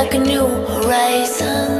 like a new horizon.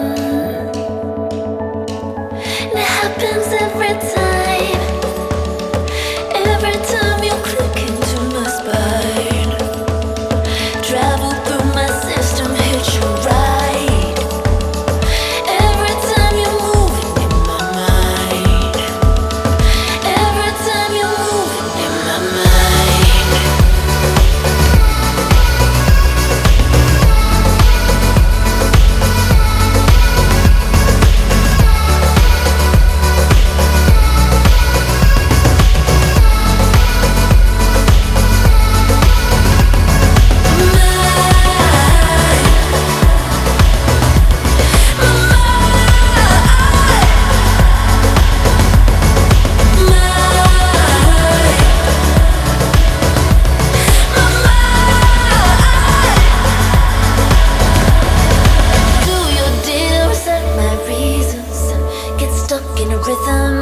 get stuck in a rhythm.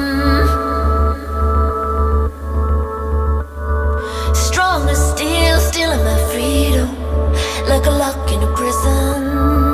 Stronger still, still in my freedom, like a lock in a prison.